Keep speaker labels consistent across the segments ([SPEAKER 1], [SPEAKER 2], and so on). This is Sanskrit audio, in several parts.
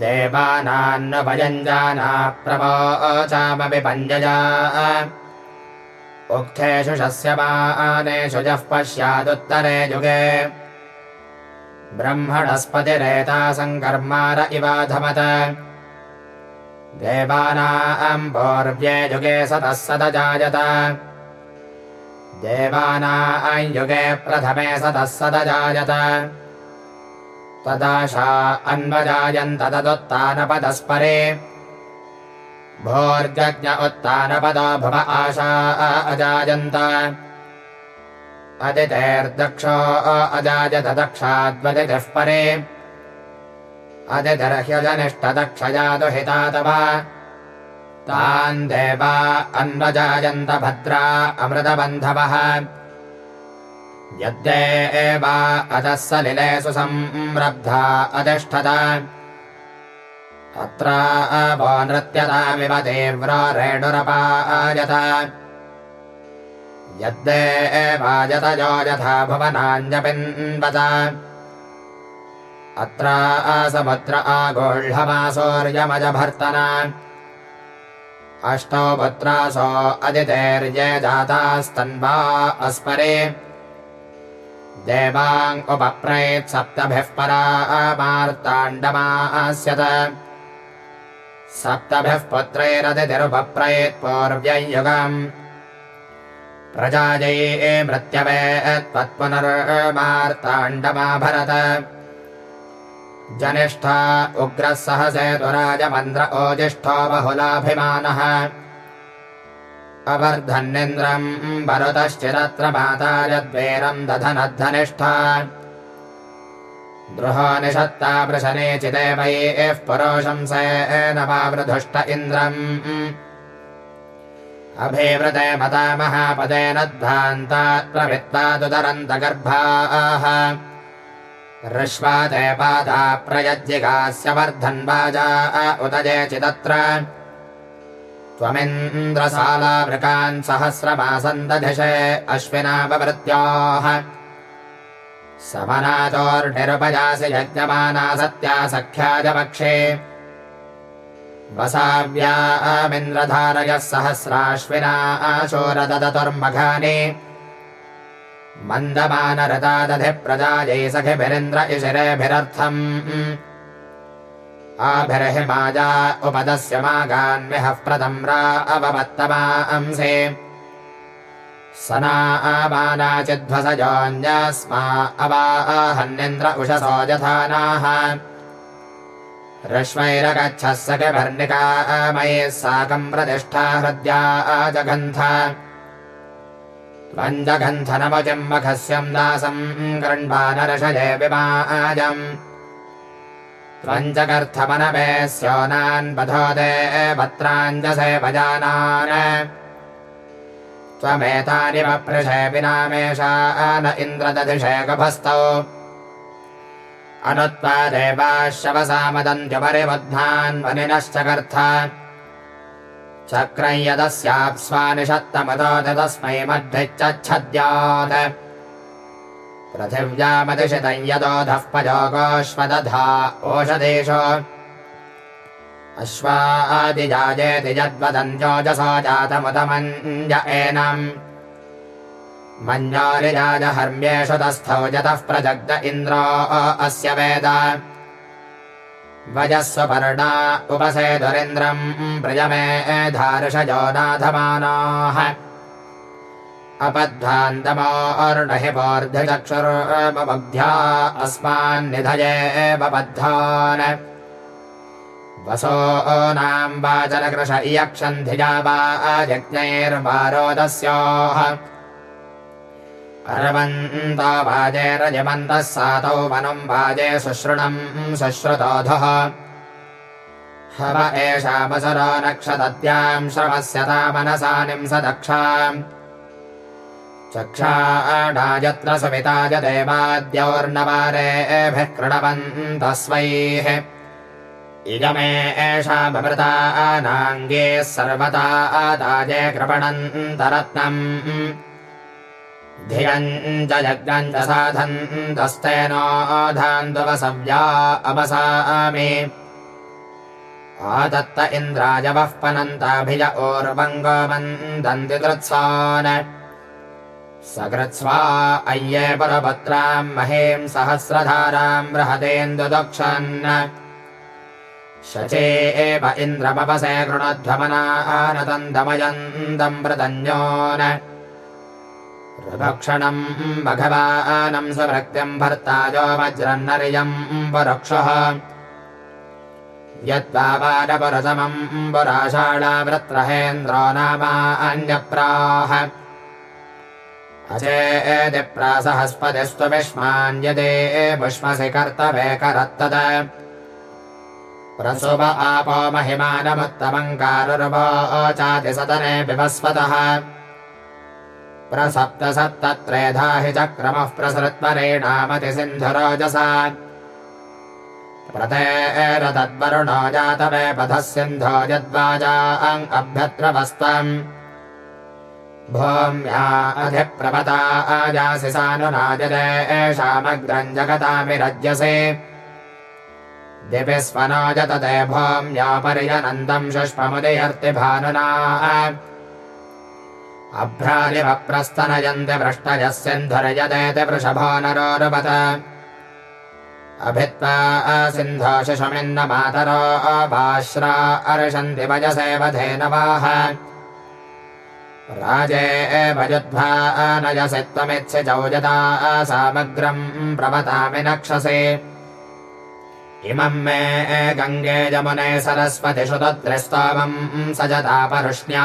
[SPEAKER 1] देवानान्नभयञ्जाना प्रवोचामपि पञ्जया उक्थेषु शस्यमानेषु यः पश्यादुत्तरे युगे। ब्रह्मणस्पतिरेता सङ्कर्मार इवाधमत देवानाम्भोर्व्ये युगे सतः सदजायत देवानायुगे प्रथमे सतः सदजायत। तदाशा अन्वजायन्त तदुत्तानपदस्परे भोर्जज्ञ उत्तानपदो भव आशा अजायन्त। अदितेर्दक्षो अजायत दक्षाद्वदितिः परे। अदितिर्ह्यजनिष्ठदक्षयादुहितातव तान् देवा अन्वजायन्त भद्रा अमृतबन्धवः। यद्देवा अधः सलिलेषु संरब्धा अतिष्ठत अत्रावो नृत्यतामिव तीव्रो रेणुरपायत। यद्देवायतयो यथा भुवनाञ्जपिन्वत। अत्रासमुद्र आगोह्यमासौर्यमजभर्तना अष्टौ पुत्रासो अदितेर्ये जातास्तन्वा अस्परे देवाङ्कुपप्रैत् सप्तभिः परामार्ताण्डमास्यत सप्तभिः पुत्रैरदितिरुपप्रयेत् पूर्व्ययुगम्। प्रजायै मृत्यवे त्वत्पुनर्मार्ताण्डमाभरत जनिष्ठा उग्रः सहसेतुराजमन्द्र ओजिष्ठो बहुलाभिमानः। अवर्धन्निन्द्रम् वरुतश्चिदत्र माता यद्वेरम् दधनद्धनिष्ठा। द्रुहो निषत्ता वृशनेचिदेवैः पुरोशंसेन वावृधुष्ट इन्द्रम्। अभिवृते मता महापदेन ध्वान्तात् प्रवृत्तादुदरन्तगर्भाः ऋष्वा ते पादा प्रयज्ञिकास्य वर्धन्वाजा उदये चिदत्र त्वमिन्द्रसालावृकान् सहस्रमासन्दधिषे अश्विनापवृत्याः समनाचोर्निरुपयासि यज्ञमाना सत्या सख्याजपक्षे वसाव्यामिन्द्रधारयः सहस्राश्विना आशोरददतुर्मघानि मन्दमानरतादधिप्रजायै सखिभिरिन्द्र इशिरेभिरर्थम् आभिर्हिमाजा उपदस्य मागान्विहः प्रतम्रा अववत्तमांसे सना आमानाचिध्वसजोऽन्यस्मा अवाहन्निन्द्र उषसो यथानाः रश्मैरगच्छः सखिभर्णिकामयैः साकम् प्रतिष्ठा हृद्या आजगन्थ त्वञ्जगन्धनमुजिम्मखस्यम् दासम् गृह्वानर्षये विमाजम्। त्वञ्जगर्थमनवे स्योनान् बधोदे भत्राञ्जसे भजानान्। त्वमेतानि वपृषे विनामेषा न इन्द्रदधिषे गभस्तौ। शवसामदन्त्युपरिबुद्धान् वनिनश्चकर्थ चक्रं यदस्याप्स्वानिषत्तमदोद तस्मै पजोगोऽश्वदधा ओषधेषु। अश्वादिजाजेति यद्वदञ्जोजसो जातमुदमञ्ज एनम्। मञ्जोरिजाजहर्म्येषु तस्थौ यतः प्रजग्द इन्द्रो अस्य वेद वजस्वपर्णा उपसेतुरिन्द्रम् प्रियमे धार्षजो नाथमानाः अपध्वान्तमोर्णहि पोर्धिचक्षुर्मबुद्ध्या अस्मान्निधये बबद्धान्। वसो नाम् वाचनकृश इयक्षन्धिजा वा यज्ञैर्वारोदस्योः अर्वन्तो वाजे रजमन्तः सातौ वनुम् वाजे शुश्रुणम् शुश्रुतोधः। हव एषामसुरो नक्षदद्याम् श्रवस्यता मनसा निंसदक्षाम्। चक्षाडायत्र सुमिताय देवाद्योर्नवारेभिः कृणवन्तः स्वैः। इदमे एषामृता नाङ्गे सर्वता आदाये कृपणन्तरत्नम् धियम् च यज्ञम् च साधन्तस्तेनोधान्वसव्या अवसामि। आदत्त इन्द्राजवः पनन्ताभिज ओर्वङ्गमन्दन्ति कृत्सान् सकृत्स्वा अय्ये परपत्राम् महीम् सहस्रधाराम् बृहदेन्दुदक्षन्। शचे एव इन्द्रमपसे कृणध्वमनानतन्दमयन्दम् प्रतन्योन् ऋभक्षणम् भगवानम् स्वभृत्यम् भर्ताजो वज्रन्नरियम् वरक्षः। यद्वावानपुरतमम् पुराषाणावृत्रहेन्द्रो नामान्यप्राह पुष्मसि कर्तवे करत्तद। प्रसुव आपो महिमानमुत्तमङ्कारुर्वोचाति सदने विवस्वतः प्रसप्त सप्तत्रेधा हि चक्रमः प्रसृत्वरेणामतिसिन्धुरोजसा प्रतेरतद्वरुणो जातवे पथः सिन्धो अभ्यत्रवस्त्वम् भूम्या अधिप्रपता आजासि सानुनाजले एषामग्रम् जगतामिरज्यसे। दिवि स्वनो जतते भूम्या पर्यनन्दम् शुष्पमुदयर्ति भानुना अभ्रालिवप्रस्तनयन्ति वृष्टयः सिन्धुर्यदेति वृषभो नरोरुपत। अभित्वा सिन्धो मातरो अबाश्रा अर्षन्ति वजसे वधेनवाः राजे भजुद्भा नयसि त्वमित्सि चौजता सामग्रम् प्रवतामि नक्षसे इमम् मे गङ्गे यमुने सरस्वतिषु तत्रिस्तवम् सजता परुष्ण्या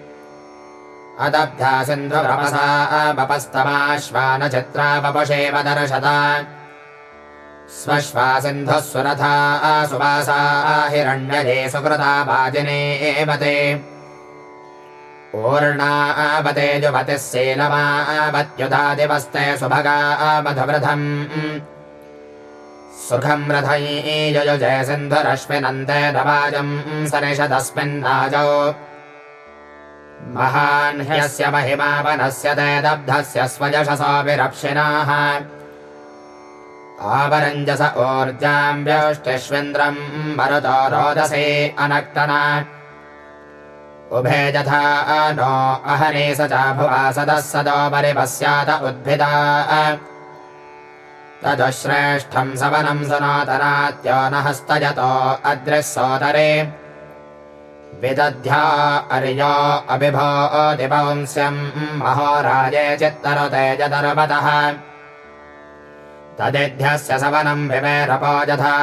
[SPEAKER 1] सिन्धुभ्रमसा बपस्तमाश्वानचित्रा बपुषेव दर्शता स्वश्वा सिन्धुः सुरथा सुवासा हिरण्यजे सुकृता वाजिने एव ते। ऊर्णावते जुवतिः शीलमावत्युदादिवस्ते सुभगा मधुवृधम् सुखम् रथयीययुजे सिन्धुरश्विनन्ते दवाजम् सनिषदस्मिन्नाजौ महान् ह्यस्य महिमावनस्य ते दब्धस्य स्वयशसो विरप्शिनाः आवरञ्जस ऊर्जाम् व्यष्टिष्विन्द्रम् मरुतो रोदसे अनक्तना। उभे यथा नो अहने स चाभुवा सदः सदो परिपस्यात उद्भिदा। तदुश्रेष्ठम् सवनम् सनातनात्यो न हस्तयतो अद्रिः सोदरे विदध्या अर्यो अभिभो दिवंस्यम् महोराजे चित्तरुते तदिध्यस्य सवनम् विवेरपो यथा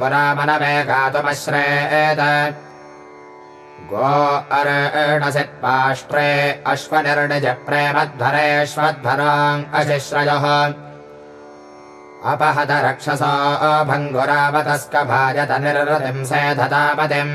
[SPEAKER 1] पुरामनवे गातुमश्रेत गो अर्णसित्पाष्ट्रे अश्वनिर्णिजप्रे मध्वरेष्वध्वराम् अशिश्रयः अपहत रक्षसा भङ्गुरावतस्कभाजत निर्रतिम् सेधतापतिम्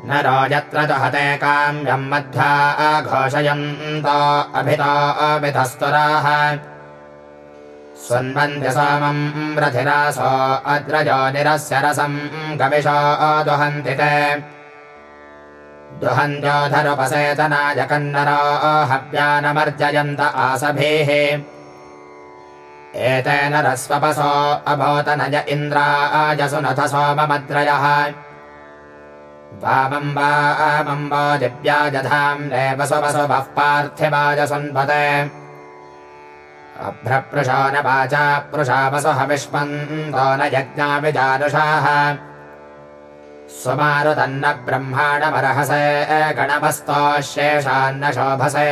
[SPEAKER 1] रो यत्र तु हते काम्यम् मध्वा घोषयन्तो अभितो सोमम् रथिरासो अद्रजोनिरस्य रसम् गविषो दुहन्ति ते। कन्नरो हव्यानमर्जयन्त आसभेः। एतेन रस्वपसो अभूतनज इन्द्राजसुनथ सोममद्रयः पार्थिवाजसुन्पते अभ्रपृशो न वाचा पृषावसु हविष्मन्तो न यज्ञाभिजानुषाः स्वमारुतन्न ब्रह्माणमर्हसे गणमस्तोशेषान्न शोभसे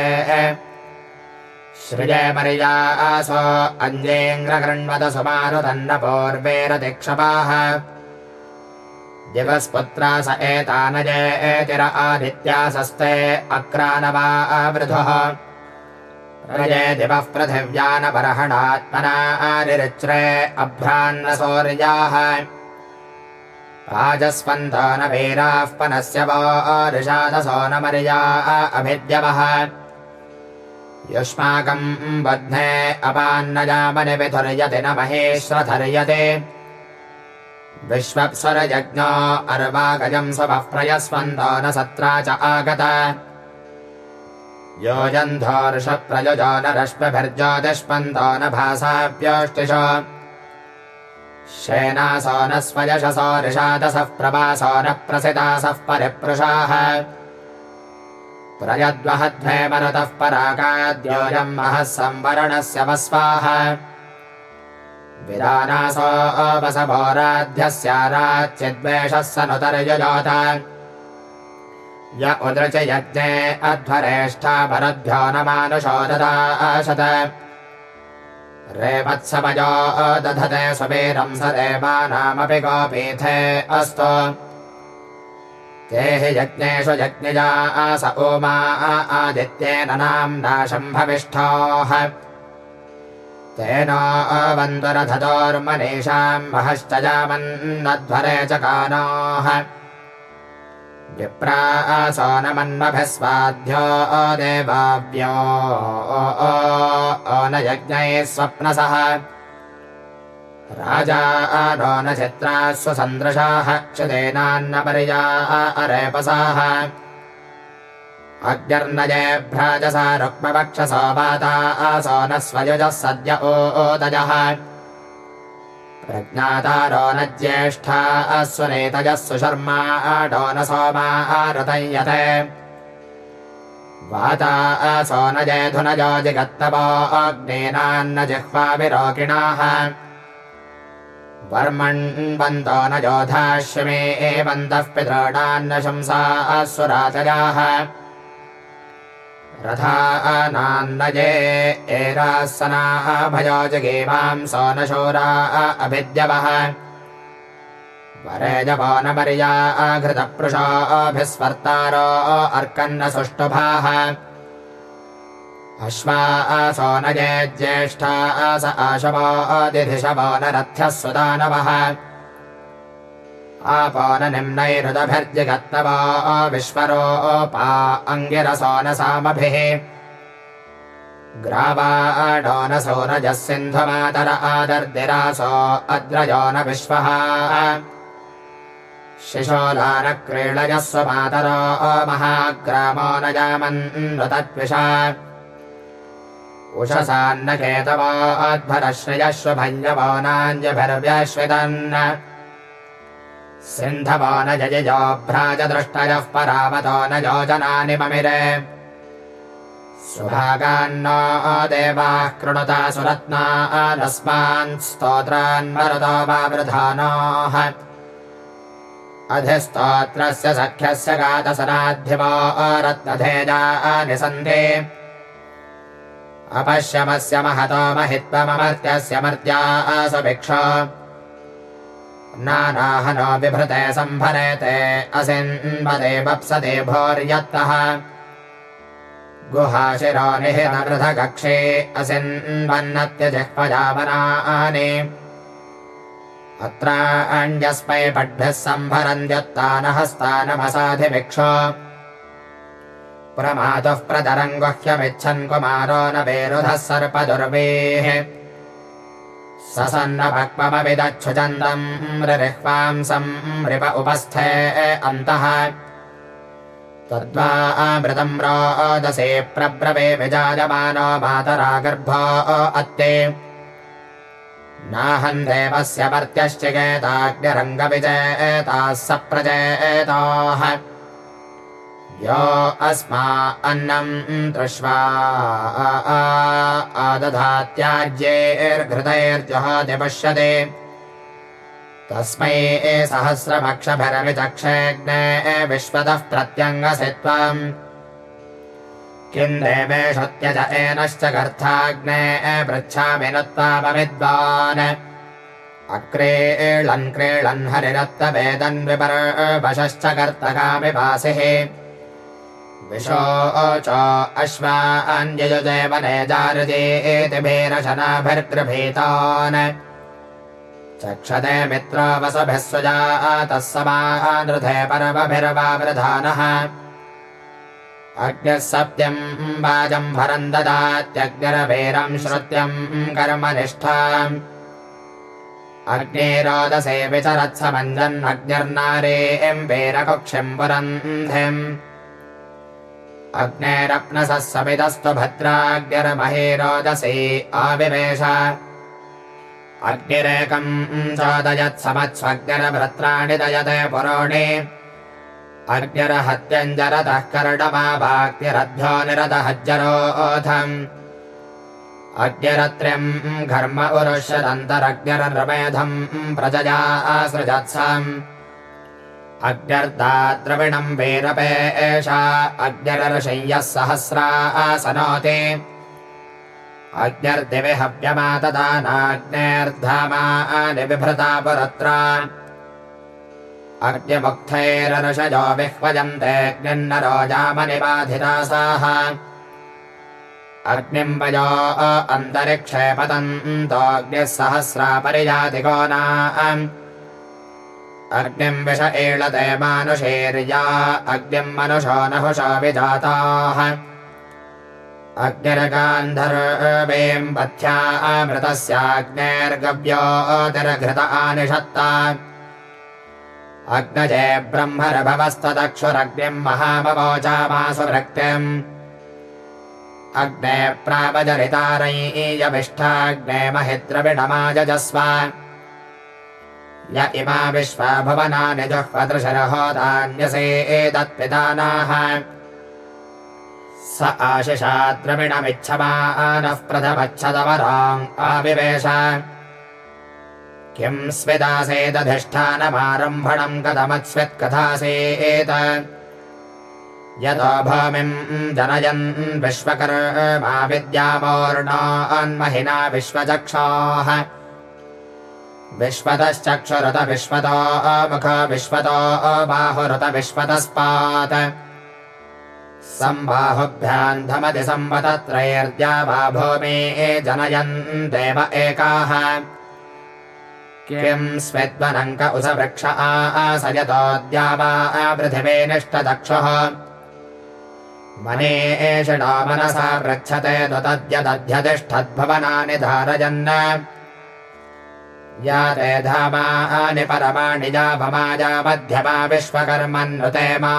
[SPEAKER 1] सृजे मर्यासो अञ्जेङ्ग्रगृण्वत सुमारुतन्न पूर्वेरतिक्षपाः दिवस्पुत्रा स एतानजे एतिर आदित्यासस्ते अक्रानवावृधुः रजे दिवः पृथिव्यानबर्हणात्मना आरिरुच्रे अभ्रान्नसौर्याः। राजस्वन्तो न वीराः पनस्य वो ऋषादसो न मर्या अभिद्यवः। युष्माकम् बध्ने अपान्नजामनि विधुर्यति न महेश्वधर्यते विश्वप्सरयज्ञो अर्वागजम् स्वपः प्रयस्वन्तो न सत्रा च आगत। योजन्धोर्षप्रयुजो न रश्मिभिर्ज्योतिष्पन्तो न भासाभ्योष्टिष शेनासो न स्वयशसो ऋषादसः प्रवासो न प्रसिदासः परिपृषाः। प्रयद्वहध्वे मरुतः पराकाद्योऽयम् महः संवरणस्य वस्वाः विदानासो वसभोराध्यस्याराच्चिद्वेषः स नुतर्युजोत। य उदृच यज्ञे अध्वरेष्ठा भरद्भ्यो न ददाशत। रेवत्समयो दधते सुवीरं स देवानामपि गोपीथे अस्तु। ते हि यज्ञेषु यज्ञजा आस ओमा आदित्येन नाम्ना शम्भविष्ठाः तेन अवन्तुरधतोर्मनीषाम् महश्च जामन्नध्वरे च कानाः। विप्रासो न मन्मभिः स्वाध्यो देवाव्यो न यज्ञैः स्वप्नसः। राजा नो न चित्राः स्वसन्दृशाः क्षुदेनान्न पर्या अरेपसाः अग्निर्नये भ्राजसा रुक्मवक्षसो वाता आसो न स्वयुजः सद्य ओदजः प्रज्ञातारो न ज्येष्ठा अस्वनेतजः सुशर्मा आडो न सोमा आरुतयते वाता असो न जेधुनजो जिगत्तवो अग्नेनान्न जिह्वाभिरोकिणाः वर्मण्वन्तो न एवन्तः पितॄणान्न शंसा असुराचयाः रथानान्नये एरासना भयो जगेवां सो न शोरा अभिद्यवः। वरे जपो न पर्या घृतपृशोऽभिस्वर्तारो अर्कन्न सुष्टुभाः अश्वा ये ज्येष्ठा अस आशवो दिधिशवो न रथ्यः सुदानवः आपो न निम्नैरुदभिर्जिगत्तवो विश्वरोपा अङ्गिरसो न सामभिः ग्रावाडो न सूरजः सिन्धुमातर आदर्दिरासो अद्रजो न विश्वः। शिशोला न क्रीडयः स्वमातरो महाग्रामो न जामन्नृतद्विषा। उषसान्न केतवो अध्वरश्रयश्वभञ्जवो नाञ्जभिर्व्यश्वितन् सिन्धवो न जयजो भ्राजदृष्टयः परावतो न योजनानि ममिरे। सुभागान्नो देवाः कृणुता सुरत्ना नस्मान् स्तोत्रान्मरुतो वा वृधानोः। अधिस्तोत्रस्य सख्यस्य गातसनाध्यवो रत्नधेजानि सन्ति अपश्यमस्य महतो महित्वममर्त्यस्य मर्त्या सुभिक्षा नानाहनो बिभृते सम्भरेते असिन्वदे वप्सते भोर्यत्तः। गुहाशिरो निहितवृथकक्षे असिन्वन्नत्यजिह्वजावनानि। अत्राण्यस्मै पड्भिः सम्भरन्त्युत्तानहस्तानमसाधिभिक्ष। प्रमातुः प्रतरङ्गुह्यमिच्छन् कुमारो न वेरुधः सर्पदुर्वेः नृप उपस्थे अन्तः। तद्वा अमृतम् रोदसे प्रब्रवे विजायमानो मातरा गर्भो अत्ते। नाहम् देवस्य मर्त्यश्चिकेताग्निरङ्गविजेताः स प्रजेताः यो अस्मा अन्नम् तृष्वा आदधात्याज्यैर्घृतैर्जुहाति पश्यते तस्मै सहस्रमक्षभिरविचक्षेऽग्ने विश्वतः प्रत्यङ्गसि त्वम् किम् देवेषत्यज एनश्च गर्थाग्ने पृच्छामि न अक्रेळन् क्रीळन् हरिरत्तवेदन् विपर्वशश्च कर्तकामिपासिः जारजेतिभिरशनाभिर्गृभीतान् चक्षते सत्यम् वाजम् भरम् ददात्यग्निरभेरम् श्रुत्यम् कर्मनिष्ठाम् अग्निरोदसे विचरत्समञ्जन्नग्निर्नारेम् वीरकुक्षिम् पुरन्धिम् अग्नेरप्नसः समिदस्तु भद्राग्निर्महे रोदसे आविवेश। अग्निरेकम् चोदयत्समत्स्वग्निरभ्रत्राणि दयते पुरोणे। अर्ग्निरहत्यञ्जरतः कर्णमाभाग्निरध्यो निरदहज्जरोऽथम् अग्निरत्र्यम् घर्म उरुष्यदन्तरग्निरमेधम् प्रजया आसृजत्सम् अग्निर्दाद्रविणम् वीरपे एषा अग्निरर्षय्यः सहस्रा आसनोति अग्निर्दिवि हव्यमातदानाग्नेर्धामानि बिभृता पुरत्रा विह्वजन्तेऽग्निन्नरो जामनिबाधितासाः अग्निम् वयो अन्तरिक्षे पतन्तोऽग्निः सहस्रा परिजातिको नाम् अग्निम् विष एळते मानुषेर्या अग्निम् मनुषो नहुषो विजाताः। अग्निर्गान्धर्वेम् पथ्या अमृतस्याग्नेर्गव्योतिरघृत आनिषत्ता। अग्नजे ब्रह्मरभवस्तदक्षुरग्निम् महामवोचामासु भृक्तिम् अग्ने प्रावजरितारयीयविष्ठाग्ने महिद्रविणमाजस्व य इमा विश्वा भुवनानि जुह्वदृशरहोदान्यसे एतत्पितानाः। स आशिषाद्रविणमिच्छमानः प्रथमच्छदवराम् आविवेश। किम् स्विदासेदधिष्ठानमारम्भणम् कथमत्स्वित्कथासेत यतो भूमिम् जनयन् विश्वकर्मा विद्यामोर्णान्महिना विश्वचक्षाः विश्वतश्चक्षुरुत विश्वतो मुख विश्वतो बाहुरुत विश्वतस्पात् सम्बाहुभ्याम् धमति संवतत्रैर्द्या वा भूमे जनयन् देव एकाः। किम् स्विद्वनङ्क उसवृक्ष आसयतोऽद्या वा पृथिवीनिष्टदक्षुः मने एषडो मनसा पृच्छते तद्यदध्यतिष्ठद्भवनानि धारयन् या ते धामानि परमाणि जापमाजा मध्यमा विश्वकर्मन्नुते मा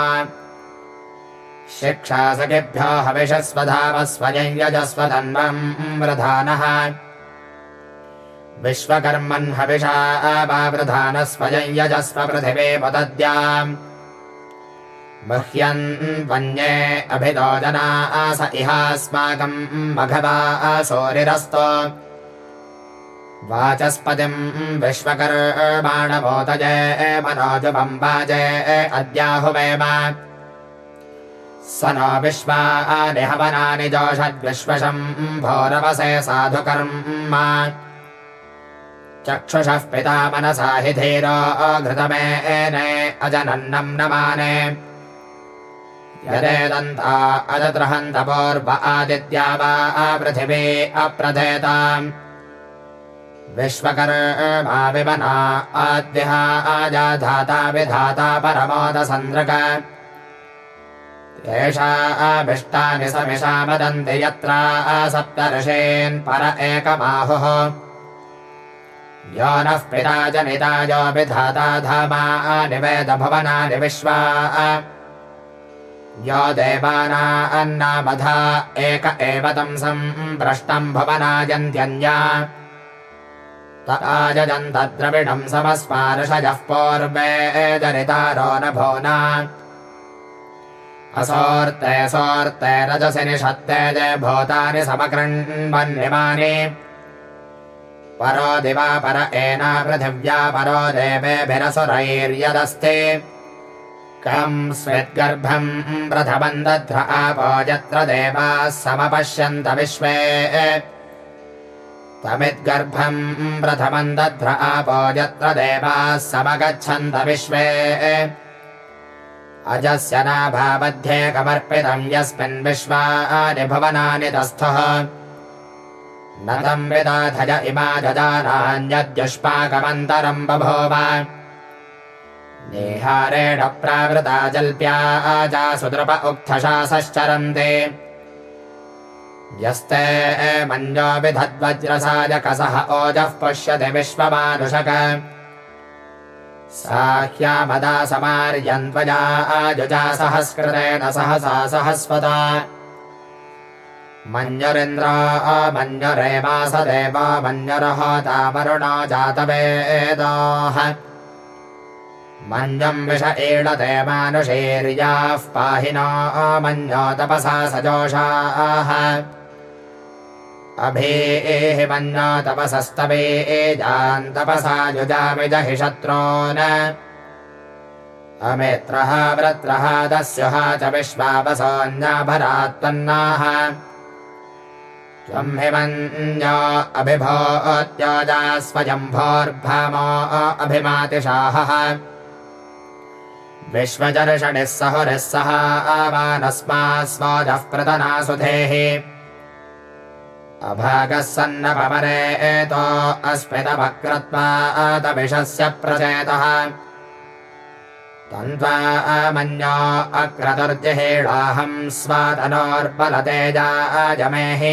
[SPEAKER 1] यजस्वधन्वम् वृधानः विश्वकर्मन् हविषा वावृधानः स्वयं यजस्व पृथिवे वन्ये अभितो जना आस इहास्माकम् मघवा आसोरिरस्तो वाचस्पतिम् विश्वकर्माणमोदजे मनोजुबम् वाजे अद्याहुवेम स नो विश्वानि हवनानि जोषद्विश्वशम् भोरवसे साधुकर्मा। चक्षुषः पिता मनसा हि धीरो घृतमेने अजनन्नम् न माने यदेदन्ता अजद्रहन्तपोर्व आदित्या वा पृथिवी अप्रथेताम् विधाता परमोदसन्द्रक। एषा अभिष्टानि समिषा वदन्ति यत्रा सप्तर्षेन् पर एकमाहुः। यो नः पिता जनिता यो विधाता धामानि वेदभवनानि विश्वा यो देवाना अन्नामधा एक एव तं सम्प्रष्टम् भुवनायन्त्यन्या तजन्तद्रविणम् समस्मार्षजः पूर्वे जनितारो न। भोना असोर्ते सोर्ते रजसि निषत्ते भूतानि समकृण्वन्यमानि परो दिवा पर एना पृथिव्या परो देवेभिरसुरैर्यदस्ति कम् स्विद्गर्भम् प्रथमम् दध्र आपो यत्र देवाः समपश्यन्त विश्वे तमिद्गर्भम् प्रथमम् दध्र आपो यत्र देवाः समगच्छन्त विश्वे। अजस्य नाभामध्ये यस्मिन् विश्वानि भुवनानि तस्थः। न तम् विदाधज इमा जजानान्यद्युष्पाकमन्तरम् बभूव। नेहारेण प्रावृता जल्प्या आजा सुदृप उक्थशासश्चरन्ति यस्ते मञ्जो विधद्वज्रसायकसः ओजः पुष्यति विश्वमानुषक। साह्यामदा समार्यन्त्वजा आजुजा सहस्कृतेन सहसा सहस्वता। मञ्जुरिन्द्रा मञ्जुरे वासदेव मञ्जुरहोतावरुणा जातवेदाः। मञ्जम् विष ईडते मानुषेर्याः पाहिनो मञ्जो तपसा सजोषाः अभेहि मन्यो तपसस्तवे एजान्तपसा युजामिजहि शत्रोन्। अमित्रः वृत्रः दस्युः च विश्वापसोऽन्याभरात्पन्नाः त्वम् हिमन्यो अभिभोत्योजा स्वयम्भोर्भामो अभिमातिशाहः। विश्वजर्षणिः सहुरिः सह आवानस्मा स्वजः प्रतना अभागः सन्नपमरे एतो अस्मितमक्रत्वातविषस्य प्रचेतः। तन्त्वा मन्यो अक्रतुर्जहेडाहम् स्वातनोर्बलतेजाजमेः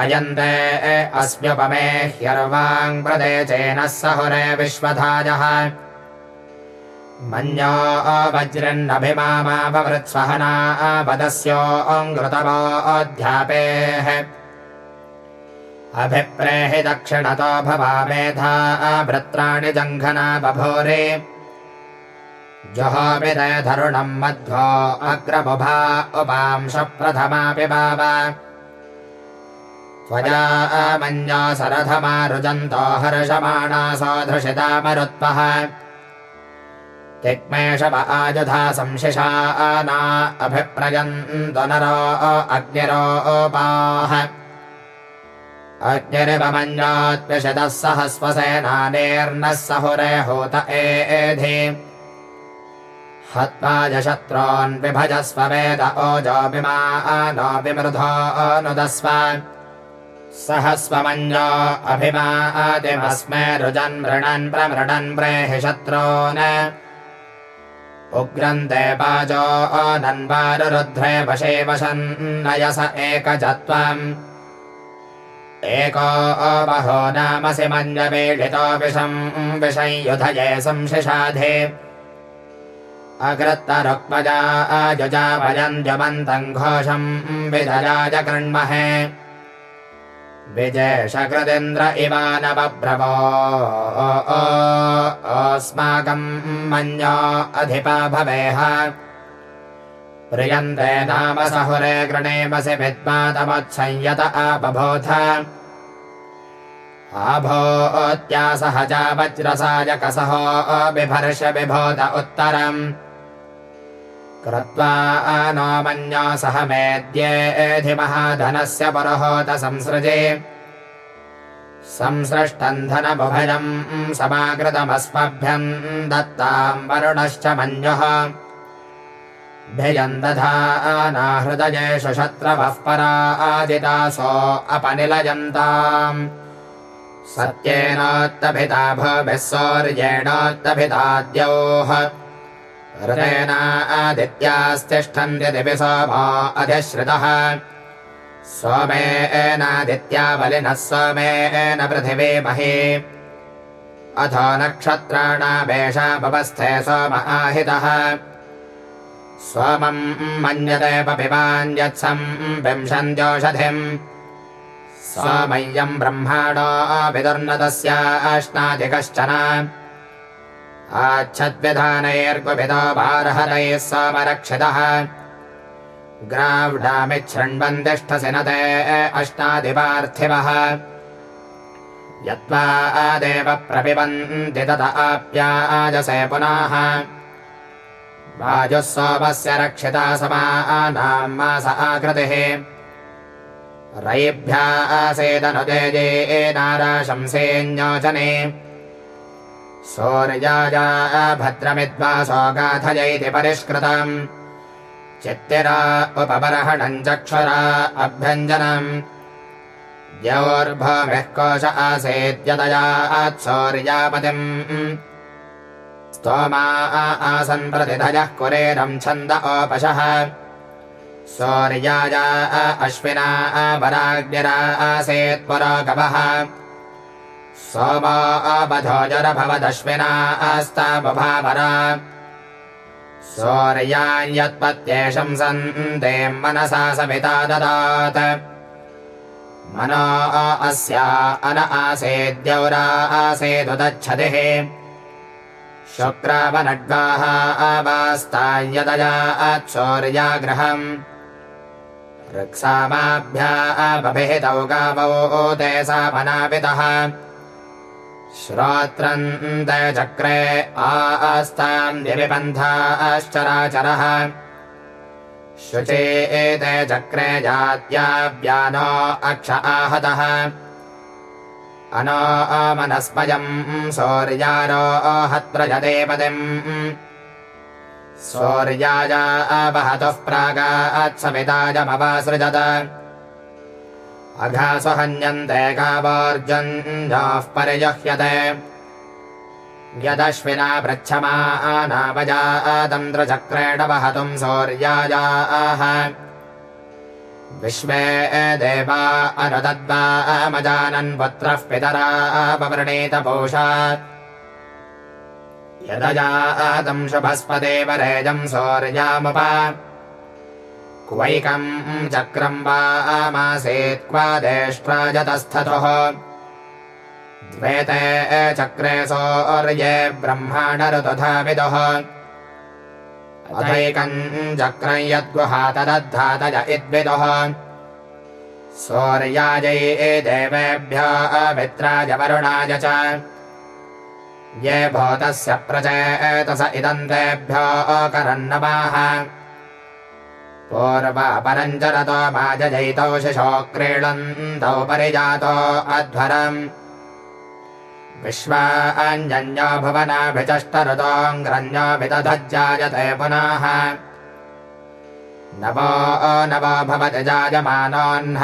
[SPEAKER 1] अयन्ते अस्म्युपमे ह्यर्वाङ्प्रदे सहुरे विश्वधाजः मन्यो वज्रन्नभिमामापवृत्स्वहना अध्यापेः अभिप्रेहि दक्षिणतो भवामेधा वृत्राणि जङ्घना बभूरे धरुणम् मध्वो अग्रबुभा उपांश प्रथमापि बाव त्वजा मन्यो सरथमारुजन्तो हर्षमाणा सौधृषितामरुत्पः तिक्मेषव आयुधा संशिषाना अभिप्रयन्तु नरो अग्निरोपाः अग्निरिवमन्योत्विषदः सहस्वसेनानेर्नः सहुरे होत एधि। हत्वा यशत्रोन् विभजस्व वेद ओजोऽभिमानो विमृधो नुदस्व। सहस्वमञ्जो अभिमादिमस्मे रुजन् मृणन् प्रमृणन् प्रेहि शत्रोन् उग्रन्ते पाजो नन्वारुरुध्रे वशे वशन्नयस एकजत्वम्। एको बहो नामसि मञ्जवेडितो विषम् विषंयुधये संशिषाधे। अकृत्तरुक्मजा आजुजा भजन्त्यमन्तम् घोषम् विधराज कृण्महे विजयशकृदिन्द्र इवानवब्रवो अस्माकम् मन्यो अधिपा भवेह। प्रियन्ते नाम सहुरे गृणेमसि विद्मातमत्संयत आपबोध आभोत्या सहजा वज्रसायकसहो बिभर्ष विभोत उत्तरम् कृत्वा नो मन्यो सह मेद्येधिमहाधनस्य पुरोहोत संसृजे। संसृष्टम् धनमुभयम् समाकृतमस्मभ्यम् दत्ताम् वरुणश्च मन्युः। भियम् दधानाहृदयेषु शत्रवः पराजितासो अपनिलयन्ताम्। सत्येनोत्तभिता भूभिः सौर्येणोत्तभिताद्योः सोमो अधिश्रितः। सोमेनादित्या बलिनः सोमेन पृथिवी मही। अथो नक्षत्राणामेषामवस्थे सोम आहितः। सोमम् मन्यते पपिवान्यत्सम् विंशन्त्योषधिम् सोमय्यम् ब्रह्माणो विदुर्नतस्याश्नाति कश्चन आच्छद्विधानैर्गुभितो भारहरैः समरक्षितः ग्राव्डामिच्छृण्वन्तिष्ठसि न ते अष्टाधिपार्थिवः यत्त्वा आदेव प्रपिबन्ति तत आप्याजसे पुनः। वाजुः सोमस्य रक्षिता समानाम् मास आकृतिः। रयिभ्या आसेदनुजे नाराशंसेऽन्योचने सौर्याजा भद्रमिद्वासो गाथयैति परिष्कृतम्। चित्तिरा उपबर्हणम् चक्षुरा अभ्यञ्जनम्। द्यौर्भूमिः कोश आसेद्यदयात्सौर्यापतिम् स्तोमा आसन् प्रतिधयः कुरेरम् छन्द ओपशः। सौर्याया अश्विना वराग्निरा आसेत् पुरोगवः सोमो अबधोजरभवदश्विना आस्ताबुभावरा सौर्यान्यत्पत्येषम् सन्ते मनसा सविता ददात्। मनो अस्या अन आसेद्यौरा आसेदुदच्छतिः। शुक्रावनड्वाः आवास्तायदया आत्सौर्याग्रहम् ऋक्सामाभ्या बभिहितौ गावो ते सामनापितः श्रोत्रम् ते चक्रे आस्ताम् दिविबन्धाश्चराचरः। शुचे एते चक्रे जात्याव्यानो अक्ष आहतः। अनो अमनस्मयम् सौर्यारो आहत्रजदेपदिम् सौर्याया अपहतुः प्रागात्सविताजमवासृजत अघासुहन्यन्ते गावोर्जन्योः परिजह्यते। यदश्विना पृच्छमानावजातन्त्रचक्रेण वहतुम् सौर्यायाः। विश्वे देवा अनुदद्वामजानन् पुत्रः पितरा पवृणीत पोषा। यदजातम् शुभस्पदेव रेजम् सौर्यामुप क्वैकम् चक्रम् वा आमासेत् क्वादेष्ट्राजतस्थतुः द्वेते चक्रे सौर्ये ब्रह्माणऋतुधा विदुः अथैकम् चक्रम् यद्गुहा तदद्धातय इद्विदुः। सौर्यायै देवेभ्य अभित्राय वरुणाय च। ये भूतस्य प्रचेतस इदन्तेभ्यो अकरन्नमाः पूर्वापरञ्जरतो माजयितौ शिशो क्रीडन्तौ परिजातो अध्वरम्। विश्वाञ्जन्यो भुवनाभिचष्टरुतोऽङ्ग्रन्यो विदधज्जायते पुनः। नवो नवो भवति जायमानोऽह्न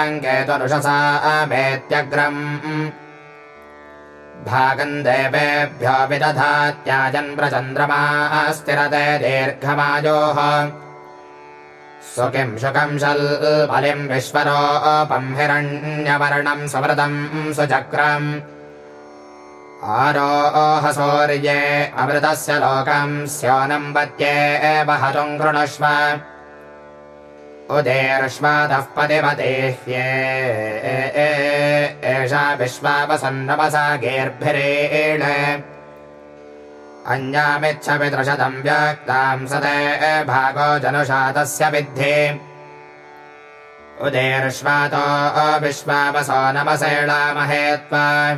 [SPEAKER 1] अङ्केतुरुषसा अमेत्यग्रम्। भागम् देवेभ्यो प्रचन्द्रमा स्थिरते दीर्घमायोः सुखिम् शुकम् शल्बलिम् विश्वरोपम् हिरण्यवर्णम् सुव्रतम् सुचक्रम्। आरोहसौर्ये अमृतस्य लोकम् स्योनम् पत्ये वहतुम् कृणुष्व। उदेर्ष्वादः पतिपतेह्ये एषा विश्वावसन्नवसा गेर्भिरेण। अन्यामिच्छविदृशतम् व्यक्ताम् सदे भागो जनुषा तस्य विद्धि। उदेर्ष्वातो विश्वावसो नमसेणामहे त्वा।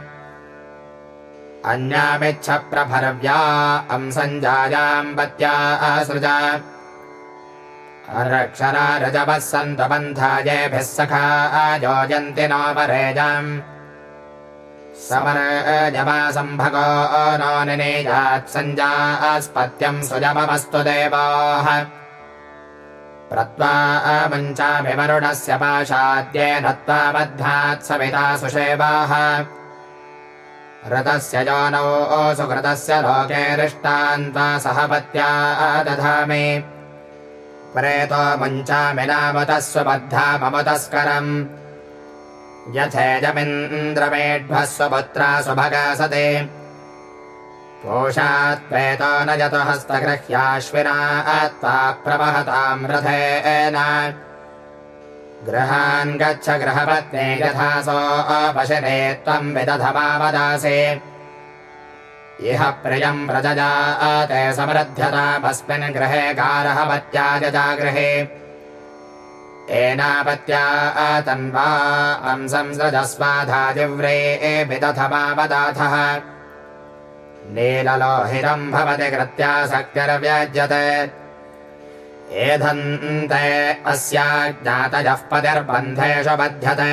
[SPEAKER 1] अन्यामिच्छ प्रभर्व्या अंसञ्जायाम् पत्या असृजा। रक्षरा रजवः सन्तु बन्धायेभिः सखा योजन्ति नो परेजम् समरजमासम्भगो नो निनेजात्सञ्जास्पत्यम् सुजममस्तु देवाः। प्रत्वा मञ्चाभिवरुणस्य पाशाद्ये नत्वा बद्धात् सुषेवाः। रतस्य जानौ सुकृतस्य लोके रिष्टान्त्वा सह पत्या दधामि। प्रेतो मुञ्चामि नामतः स्वबद्धा मम तस्करम् यथेजमिन्द्रमेढ्वः स्वपुत्रा सुभगासते पोषात्प्रेतो न यतो हस्तगृह्याश्विना त्वा प्रवहताम् रथेन। गृहान् गच्छ गृहपत्ने यथा सो त्वम् विदधमावदासे इह प्रियम् प्रजजा ते समृध्यतामस्मिन् गृहे गारहवत्या जागृहे एनापत्या तन्वा अंसंसृजस्वाधाजिव्रे एभिदथमावदाथः नीललोहितम् भवति कृत्या शक्तिर्व्यज्यते। एधन्ते अस्या ज्ञातयः पतिर्बन्धेषु बध्यते।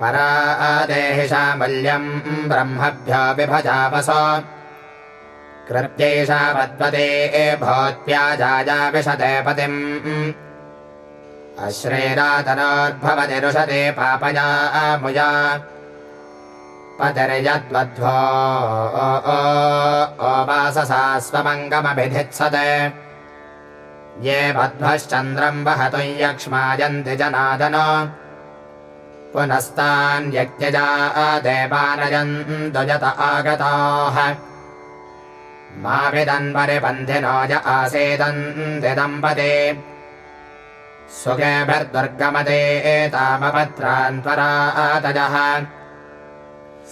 [SPEAKER 1] परा देहिषामल्यम् ब्रह्मभ्यो विभजापस कृत्यैषा पद्वते भवत्या जाया विशते पतिम् अश्रेरातनोद्भवति रुषते पापया मुया पतिर्यद्वध्वो ओवाससा स्वमङ्गमभिधित्सते। ये बध्वश्चन्द्रम् वहतु यक्ष्मायन्ति जनादन। पुनस्तान्यत्यजा देवानयन्तु यत आगताः। मा य आसेदन्ति दम्पते सुखेभिर्दुर्गमते एतामपत्रान्त्वरातजः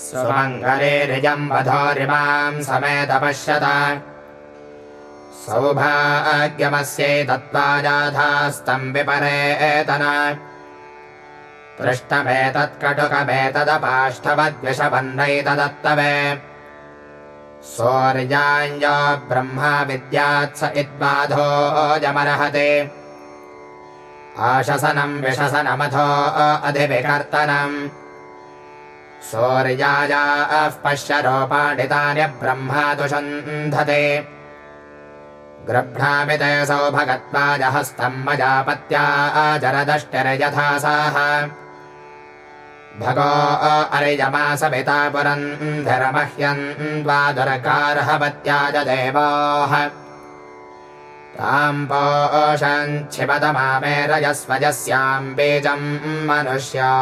[SPEAKER 1] सुमङ्गले निजम् वधोरिमाम् समेत पश्यत सौभाग्यमस्यैतत्त्वाजाधास्तम् विपरेतन। पृष्ठमेतत्कटुकमेतदपाष्ठवद्विषबन्धैतदत्तवे सौर्याञ्ज ब्रह्मा विद्यात्स इद्बाधो जमर्हते आशसनम् विशसनमथो अधिविकर्तनम्। सौर्यायाः पश्यरोपाणितानि ब्रह्मा दुषन्धते। गृह्णामि ते सौभगत्वाजहस्तम् मजापत्या जरदष्टिर्यथा साः। भगो अरिजमासपिता पुरन्धरमह्यन् द्वादुरकारहवत्याज देवाः रजस्वजस्याम् बीजम् मनुष्या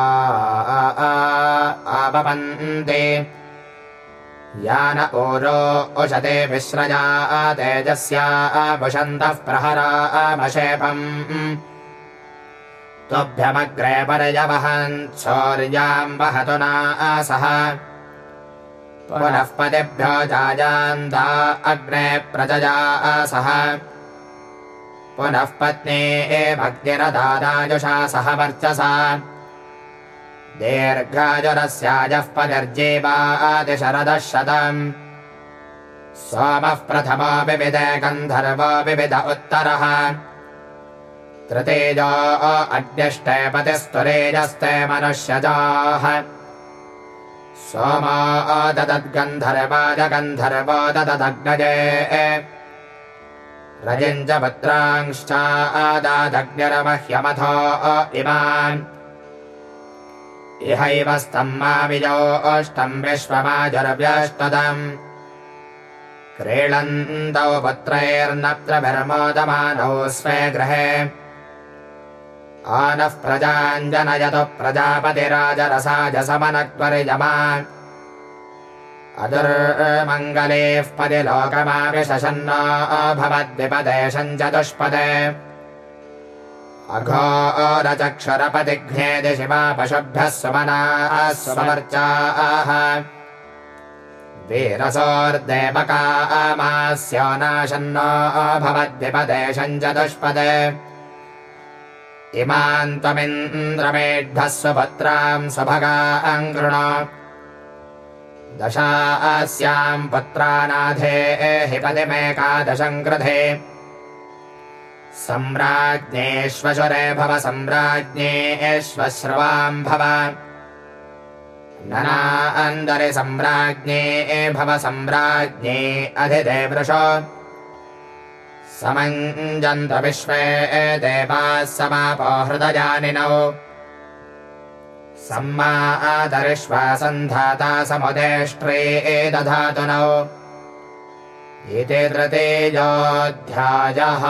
[SPEAKER 1] आपपन्ते। यान ओरो उशते विश्रजा तेजस्या पुषन्तः प्रहरामशेपम् तुभ्यमग्रे पर्यवहन् शौर्याम् वहतु नासः पुनः पतिभ्यो जाजान्ता अग्रे प्रजजा सह पुनः पत्नी भक्तिरदाराजुषा सह वर्चसा। दीर्घाजुरस्याजः पतिर्जीवादिशरदः शतम्। सोमः प्रथमो विविद गन्धर्वो विविध उत्तरः। तृतीयो अद्यष्टे पतिस्तुरेजस्ते मनुष्यजाः। सोमो ददद्गन्धर्वाजगन्धर्वो दददग्नजे रजिञ्च पुत्रांश्चादादग्निरमह्यमथो इमान्। इहैव स्तम्माविजो अष्टम् विश्वमाजुर्व्यष्टदम्। क्रीडन्तौ पुत्रैर्नत्रभिर्मोदमानौ स्वे गृहे। आनः प्रजाञ्जनयतु प्रजापतिराजरसाजसमनक्त्वरिजमा अदुर्मङ्गलेः पदि लोकमाविशन्नो भवद्विपदेशम् चतुष्पदे अघोरचक्षुरपतिघ्नेदि शिवा पशुभ्यः सुमनाः सुमर्चाः। वीरसोर्देवकामास्यो नाशन्नो भवद्विपदेशम् चतुष्पदे इमान् त्वमिन्द्रमेढ्यः स्वपुत्राम् स्वभगाम् कृण दशास्याम् पुत्रानाथे हि पदिमेकादशम् कृधे। सम्राज्ञेष्वशुरे भव सम्राज्ञेष्वश्रवाम् भव। ननान्दरि सम्राज्ञे भव सम्राज्ञे अधिदेवृष। समञ्जन्त विश्वे देवाः समापो हृदयानिनौ सम्मादरिश्वासन्धाता समुदेष्ट्रे दधातुनौ इति तृतीयोऽध्यायः